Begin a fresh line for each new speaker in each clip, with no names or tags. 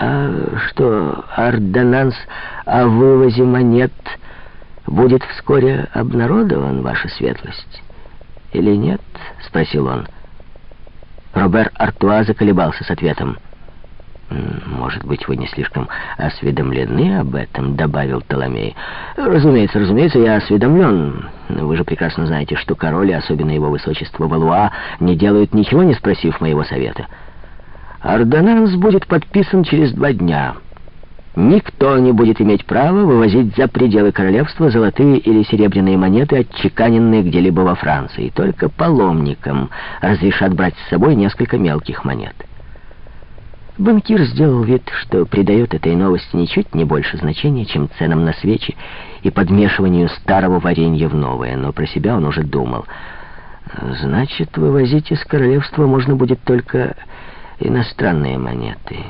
А что, ордонанс о вывозе монет будет вскоре обнародован, ваша светлость? Или нет? Спросил он. Робер Артуа заколебался с ответом. «Может быть, вы не слишком осведомлены об этом», — добавил Толомей. «Разумеется, разумеется, я осведомлен. Вы же прекрасно знаете, что король, особенно его высочество Валуа, не делают ничего, не спросив моего совета. Ордонанс будет подписан через два дня. Никто не будет иметь права вывозить за пределы королевства золотые или серебряные монеты, отчеканенные где-либо во Франции. Только паломникам разрешат брать с собой несколько мелких монет». Банкир сделал вид, что придает этой новости ничуть не больше значения, чем ценам на свечи и подмешиванию старого варенья в новое, но про себя он уже думал. «Значит, вывозить из королевства можно будет только иностранные монеты.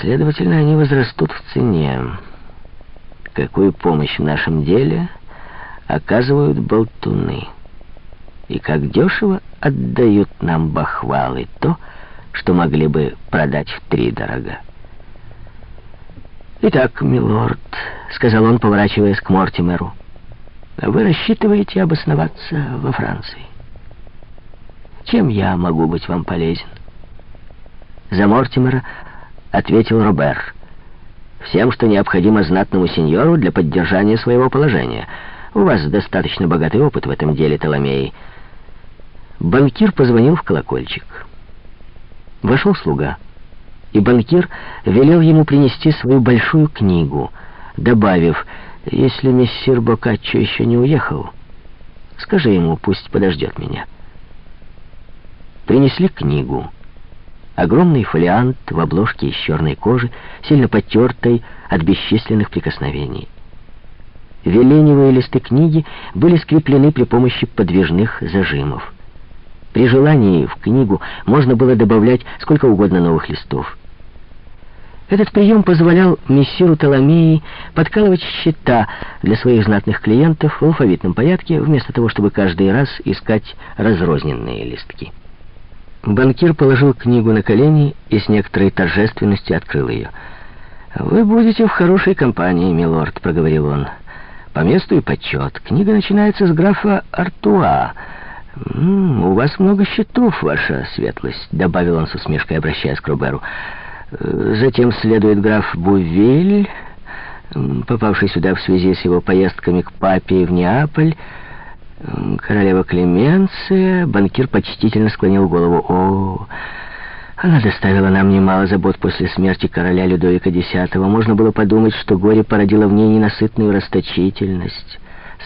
Следовательно, они возрастут в цене. Какую помощь в нашем деле оказывают болтуны? И как дешево отдают нам бахвалы то, что могли бы продать в три дорога. «Итак, милорд», — сказал он, поворачиваясь к Мортимеру, — «вы рассчитываете обосноваться во Франции. Чем я могу быть вам полезен?» За Мортимера ответил Робер. «Всем, что необходимо знатному сеньору для поддержания своего положения. У вас достаточно богатый опыт в этом деле, Толомей». Банкир позвонил в колокольчик. Вошел слуга, и банкир велел ему принести свою большую книгу, добавив, «Если мессир Бокаччо еще не уехал, скажи ему, пусть подождет меня». Принесли книгу. Огромный фолиант в обложке из черной кожи, сильно потертой от бесчисленных прикосновений. Веленевые листы книги были скреплены при помощи подвижных зажимов. При желании в книгу можно было добавлять сколько угодно новых листов. Этот прием позволял мессиру Толомеи подкалывать счета для своих знатных клиентов в алфавитном порядке, вместо того, чтобы каждый раз искать разрозненные листки. Банкир положил книгу на колени и с некоторой торжественностью открыл ее. «Вы будете в хорошей компании, милорд», — проговорил он. «По месту и почет. Книга начинается с графа Артуа». «У вас много счетов, ваша светлость», — добавил он с усмешкой, обращаясь к Роберу. «Э, «Затем следует граф Бувель, попавший сюда в связи с его поездками к папе в Неаполь, королева Клеменция». Банкир почтительно склонил голову. «О, она доставила нам немало забот после смерти короля Людовика X. Можно было подумать, что горе породило в ней ненасытную расточительность».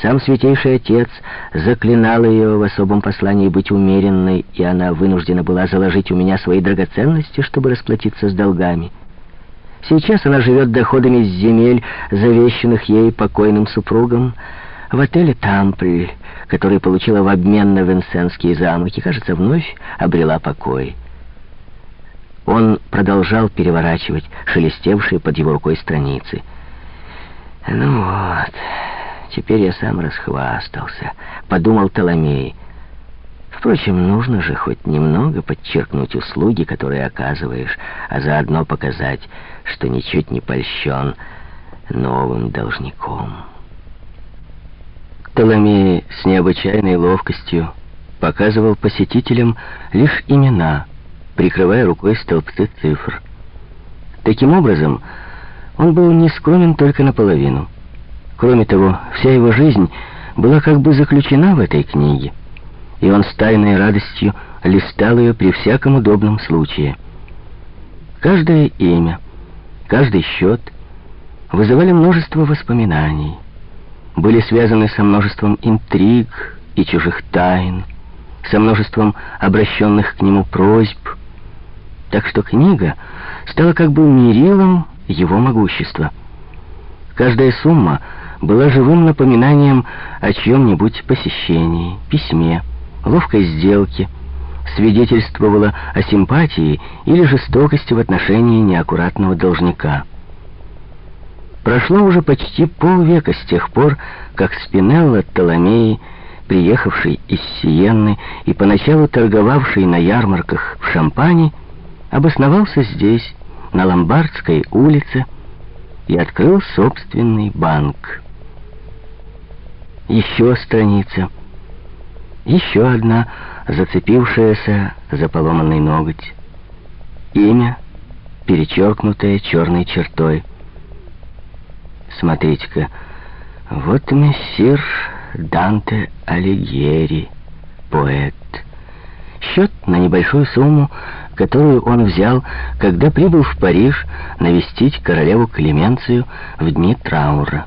Сам Святейший Отец заклинал ее в особом послании быть умеренной, и она вынуждена была заложить у меня свои драгоценности, чтобы расплатиться с долгами. Сейчас она живет доходами с земель, завещанных ей покойным супругом, в отеле «Тампль», который получила в обмен на Венсенские замки, кажется, вновь обрела покой. Он продолжал переворачивать шелестевшие под его рукой страницы. «Ну вот...» Теперь я сам расхвастался, подумал Толомей. Впрочем, нужно же хоть немного подчеркнуть услуги, которые оказываешь, а заодно показать, что ничуть не польщен новым должником. Толомей с необычайной ловкостью показывал посетителям лишь имена, прикрывая рукой столбцы цифр. Таким образом, он был не скромен только наполовину. Кроме того, вся его жизнь была как бы заключена в этой книге, и он с тайной радостью листал ее при всяком удобном случае. Каждое имя, каждый счет вызывали множество воспоминаний, были связаны со множеством интриг и чужих тайн, со множеством обращенных к нему просьб, так что книга стала как бы мерилом его могущества. Каждая сумма — была живым напоминанием о чьем-нибудь посещении, письме, ловкой сделке, свидетельствовала о симпатии или жестокости в отношении неаккуратного должника. Прошло уже почти полвека с тех пор, как Спинелло Толомеи, приехавший из Сиенны и поначалу торговавший на ярмарках в Шампани, обосновался здесь, на Ломбардской улице и открыл собственный банк. Еще страница. Еще одна, зацепившаяся за поломанный ноготь. Имя, перечеркнутое черной чертой. Смотрите-ка, вот мессир Данте Алигьери, поэт. Счет на небольшую сумму, которую он взял, когда прибыл в Париж навестить королеву Клеменцию в дни траура.